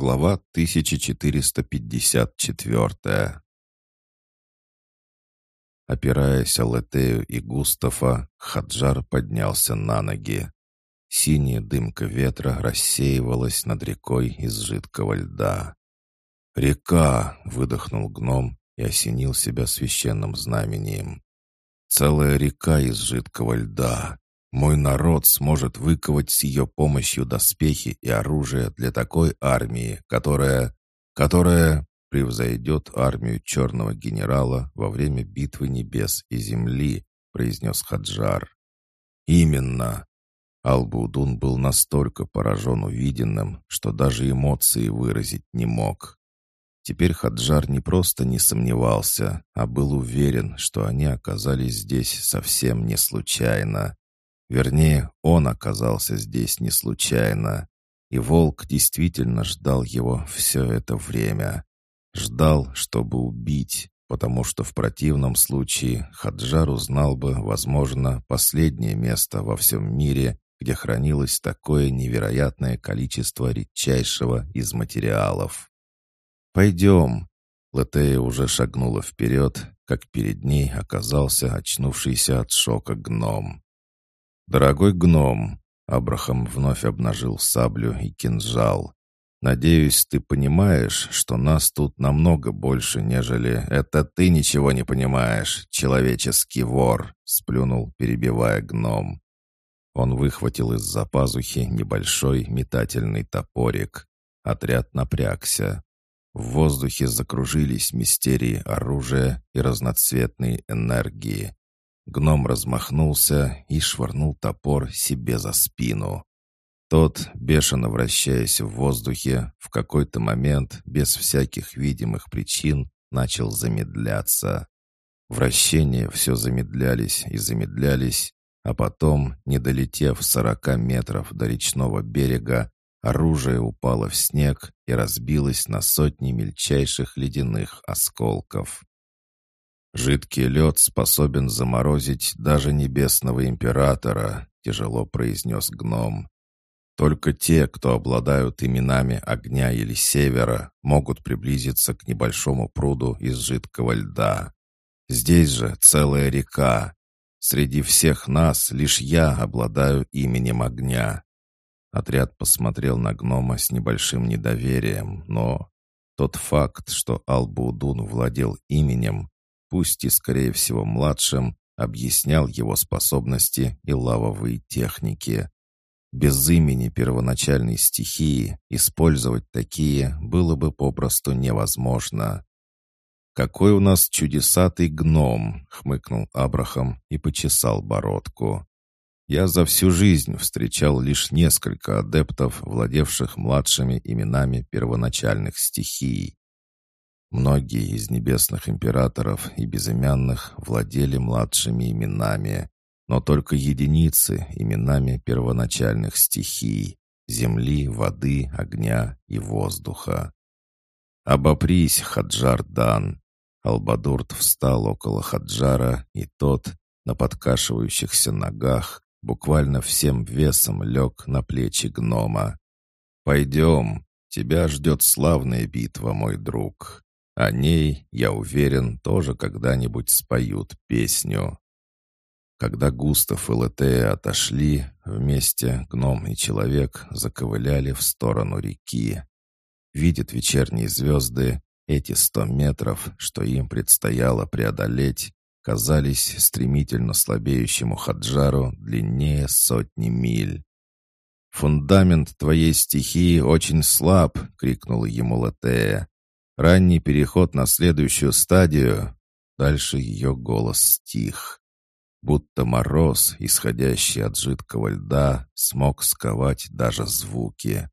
Глава 1454. Опираясь о Летею и Густава, Хаджар поднялся на ноги. Синяя дымка ветра рассеивалась над рекой из жидкого льда. «Река!» — выдохнул гном и осенил себя священным знамением. «Целая река из жидкого льда! Мой народ сможет выковать с ее помощью доспехи и оружие для такой армии, которая... которая превзойдет армию черного генерала во время битвы небес и земли», — произнес Хаджар. «Именно!» Албудун был настолько поражен увиденным, что даже эмоции выразить не мог. Теперь Хаджар не просто не сомневался, а был уверен, что они оказались здесь совсем не случайно. Вернее, он оказался здесь не случайно. И волк действительно ждал его все это время. Ждал, чтобы убить, потому что в противном случае Хаджар узнал бы, возможно, последнее место во всем мире, где хранилось такое невероятное количество редчайшего из материалов. «Пойдем!» Латея уже шагнула вперед, как перед ней оказался очнувшийся от шока гном. «Дорогой гном!» Абрахам вновь обнажил саблю и кинжал. «Надеюсь, ты понимаешь, что нас тут намного больше, нежели это ты ничего не понимаешь, человеческий вор!» — сплюнул, перебивая гном. Он выхватил из-за пазухи небольшой метательный топорик. Отряд напрягся. В воздухе закружились мистерии оружия и разноцветные энергии. Гном размахнулся и швырнул топор себе за спину. Тот, бешено вращаясь в воздухе, в какой-то момент, без всяких видимых причин, начал замедляться. Вращения все замедлялись и замедлялись, а потом, не долетев сорока метров до речного берега, оружие упало в снег и разбилось на сотни мельчайших ледяных осколков. «Жидкий лед способен заморозить даже небесного императора», — тяжело произнес гном. «Только те, кто обладают именами огня или севера, могут приблизиться к небольшому пруду из жидкого льда. Здесь же целая река. Среди всех нас лишь я обладаю именем огня». Отряд посмотрел на гнома с небольшим недоверием, но тот факт, что Албудун владел именем, пусть и, скорее всего, младшим, объяснял его способности и лавовые техники. Без имени первоначальной стихии использовать такие было бы попросту невозможно. «Какой у нас чудесатый гном!» — хмыкнул Абрахам и почесал бородку. «Я за всю жизнь встречал лишь несколько адептов, владевших младшими именами первоначальных стихий. Многие из небесных императоров и безымянных владели младшими именами, но только единицы именами первоначальных стихий — земли, воды, огня и воздуха. «Обопрись, Хаджар Дан!» Албадурт встал около Хаджара, и тот, на подкашивающихся ногах, буквально всем весом лег на плечи гнома. «Пойдем, тебя ждет славная битва, мой друг. О ней, я уверен, тоже когда-нибудь споют песню. Когда Густав и Летея отошли, вместе гном и человек заковыляли в сторону реки. Видят вечерние звезды, эти сто метров, что им предстояло преодолеть, казались стремительно слабеющему Хаджару длиннее сотни миль. «Фундамент твоей стихии очень слаб!» — крикнула ему Латея. Ранний переход на следующую стадию. Дальше ее голос стих. Будто мороз, исходящий от жидкого льда, смог сковать даже звуки.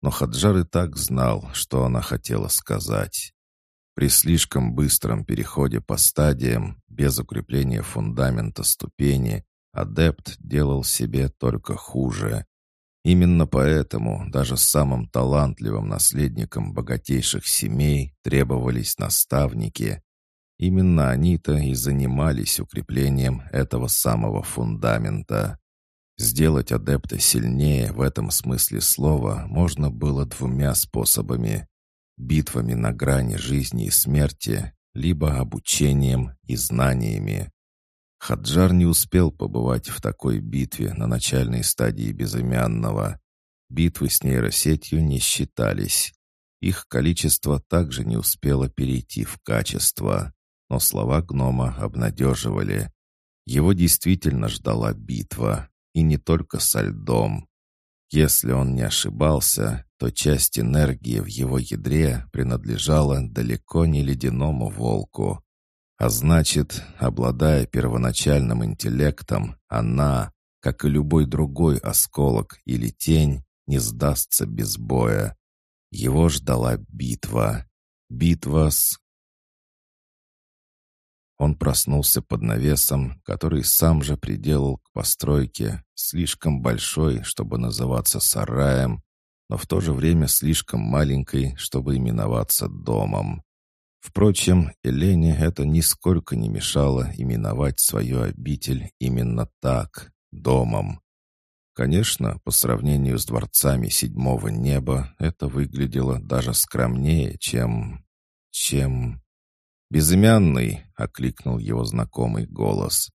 Но Хаджар и так знал, что она хотела сказать. При слишком быстром переходе по стадиям, без укрепления фундамента ступени, адепт делал себе только хуже. Именно поэтому даже самым талантливым наследникам богатейших семей требовались наставники. Именно они-то и занимались укреплением этого самого фундамента. Сделать адепта сильнее в этом смысле слова можно было двумя способами. Битвами на грани жизни и смерти, либо обучением и знаниями. Хаджар не успел побывать в такой битве на начальной стадии безымянного. Битвы с нейросетью не считались. Их количество также не успело перейти в качество. Но слова гнома обнадеживали. Его действительно ждала битва, и не только со льдом. Если он не ошибался, то часть энергии в его ядре принадлежала далеко не ледяному волку. А значит, обладая первоначальным интеллектом, она, как и любой другой осколок или тень, не сдастся без боя. Его ждала битва. Битва с он проснулся под навесом, который сам же приделал к постройке, слишком большой, чтобы называться сараем, но в то же время слишком маленькой, чтобы именоваться домом. Впрочем, Елене это нисколько не мешало именовать свою обитель именно так, домом. Конечно, по сравнению с дворцами седьмого неба, это выглядело даже скромнее, чем... чем... «Безымянный!» — окликнул его знакомый голос.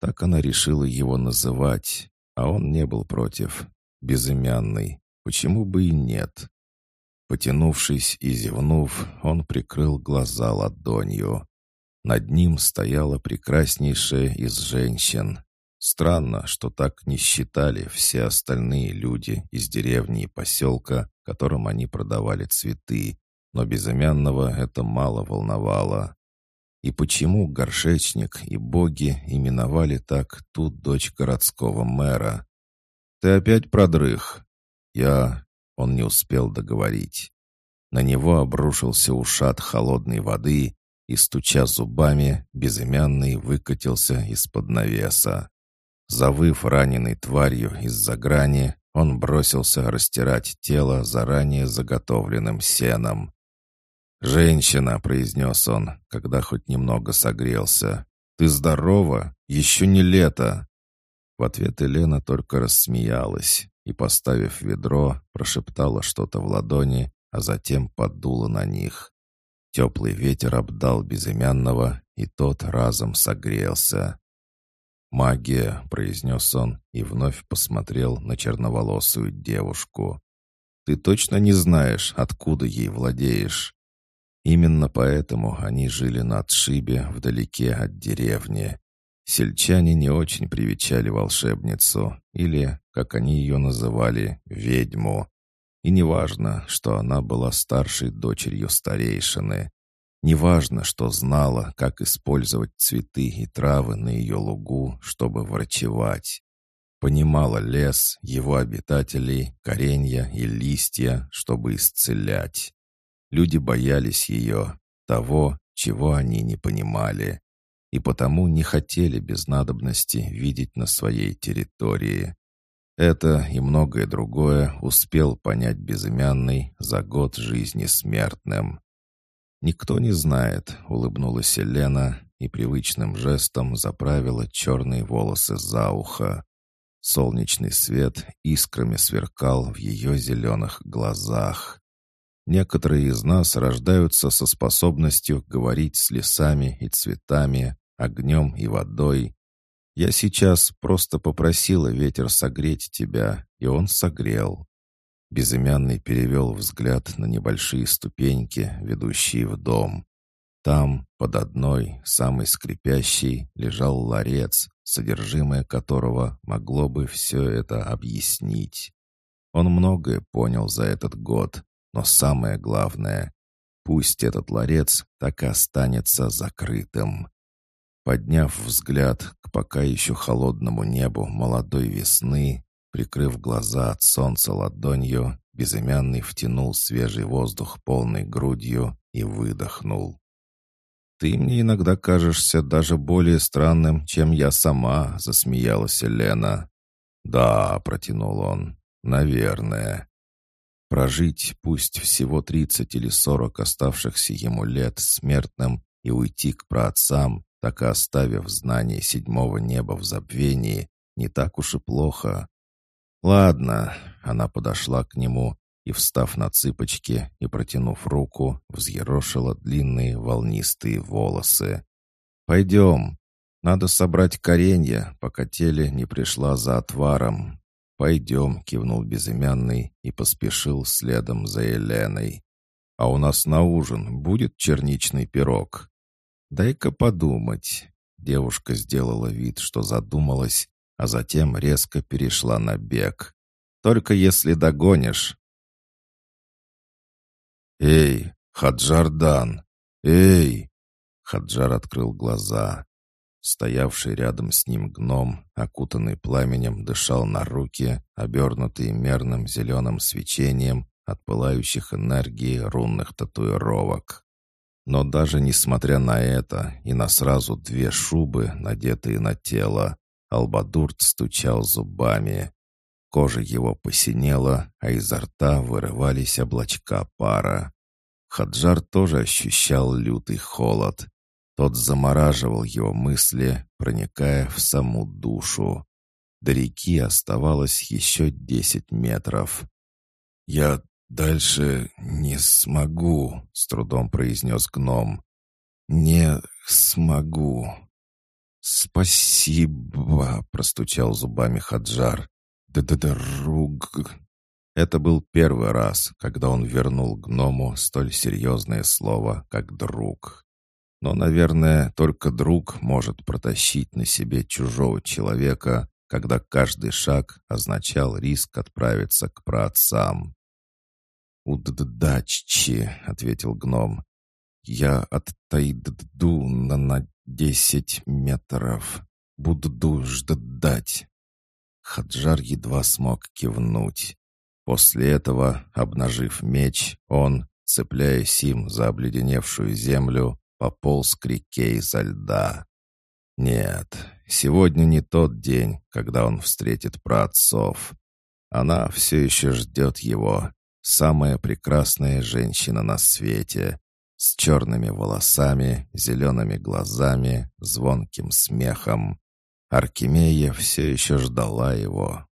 Так она решила его называть, а он не был против. «Безымянный. Почему бы и нет?» Потянувшись и зевнув, он прикрыл глаза ладонью. Над ним стояла прекраснейшая из женщин. Странно, что так не считали все остальные люди из деревни и поселка, которым они продавали цветы, но безымянного это мало волновало. И почему горшечник и боги именовали так ту дочь городского мэра? «Ты опять продрых?» «Я...» — он не успел договорить. На него обрушился ушат холодной воды, и, стуча зубами, безымянный выкатился из-под навеса. Завыв раненой тварью из-за грани, он бросился растирать тело заранее заготовленным сеном. «Женщина», — произнес он, когда хоть немного согрелся. «Ты здорова? Еще не лето!» В ответ Елена только рассмеялась и, поставив ведро, прошептала что-то в ладони, а затем подула на них. Теплый ветер обдал безымянного, и тот разом согрелся. «Магия», — произнес он и вновь посмотрел на черноволосую девушку. «Ты точно не знаешь, откуда ей владеешь?» Именно поэтому они жили на отшибе, вдалеке от деревни. Сельчане не очень привечали волшебницу, или, как они ее называли, ведьму. И неважно, что она была старшей дочерью старейшины. Неважно, что знала, как использовать цветы и травы на ее лугу, чтобы врачевать. Понимала лес, его обитателей, коренья и листья, чтобы исцелять. Люди боялись ее, того, чего они не понимали, и потому не хотели без надобности видеть на своей территории. Это и многое другое успел понять безымянный за год жизни смертным. «Никто не знает», — улыбнулась Елена и привычным жестом заправила черные волосы за ухо. Солнечный свет искрами сверкал в ее зеленых глазах. Некоторые из нас рождаются со способностью говорить с лесами и цветами, огнем и водой. Я сейчас просто попросила ветер согреть тебя, и он согрел». Безымянный перевел взгляд на небольшие ступеньки, ведущие в дом. Там, под одной, самой скрипящей, лежал ларец, содержимое которого могло бы все это объяснить. Он многое понял за этот год, но самое главное, пусть этот ларец так и останется закрытым. Подняв взгляд к пока еще холодному небу молодой весны, прикрыв глаза от солнца ладонью, безымянный втянул свежий воздух полной грудью и выдохнул. «Ты мне иногда кажешься даже более странным, чем я сама», — засмеялась Лена. «Да», — протянул он, — «наверное». Прожить пусть всего тридцать или сорок оставшихся ему лет смертным и уйти к праотцам, так и оставив знание седьмого неба в забвении, не так уж и плохо. «Ладно», — она подошла к нему и, встав на цыпочки и протянув руку, взъерошила длинные волнистые волосы. «Пойдем. Надо собрать коренья, пока теле не пришла за отваром». «Пойдем», — кивнул безымянный и поспешил следом за Еленой. «А у нас на ужин будет черничный пирог?» «Дай-ка подумать». Девушка сделала вид, что задумалась, а затем резко перешла на бег. «Только если догонишь». «Эй, Хаджардан! Эй!» Хаджар открыл глаза. Стоявший рядом с ним гном, окутанный пламенем, дышал на руки, обернутые мерным зеленым свечением от пылающих энергии рунных татуировок. Но даже несмотря на это и на сразу две шубы, надетые на тело, Албадурт стучал зубами. Кожа его посинела, а изо рта вырывались облачка пара. Хаджар тоже ощущал лютый холод. Тот замораживал его мысли, проникая в саму душу. До реки оставалось еще десять метров. «Я дальше не смогу», — с трудом произнес гном. «Не смогу». «Спасибо», — простучал зубами Хаджар. «Да-да-да-руг...» Это был первый раз, когда он вернул гному столь серьезное слово, как «друг». Но, наверное, только друг может протащить на себе чужого человека, когда каждый шаг означал риск отправиться к праотцам. «Уддачи», — ответил гном. «Я отойду на, на десять метров. Буду ждать». Хаджар едва смог кивнуть. После этого, обнажив меч, он, цепляясь им за обледеневшую землю, пополз к реке изо льда. Нет, сегодня не тот день, когда он встретит праотцов. Она все еще ждет его, самая прекрасная женщина на свете, с черными волосами, зелеными глазами, звонким смехом. Аркемия все еще ждала его.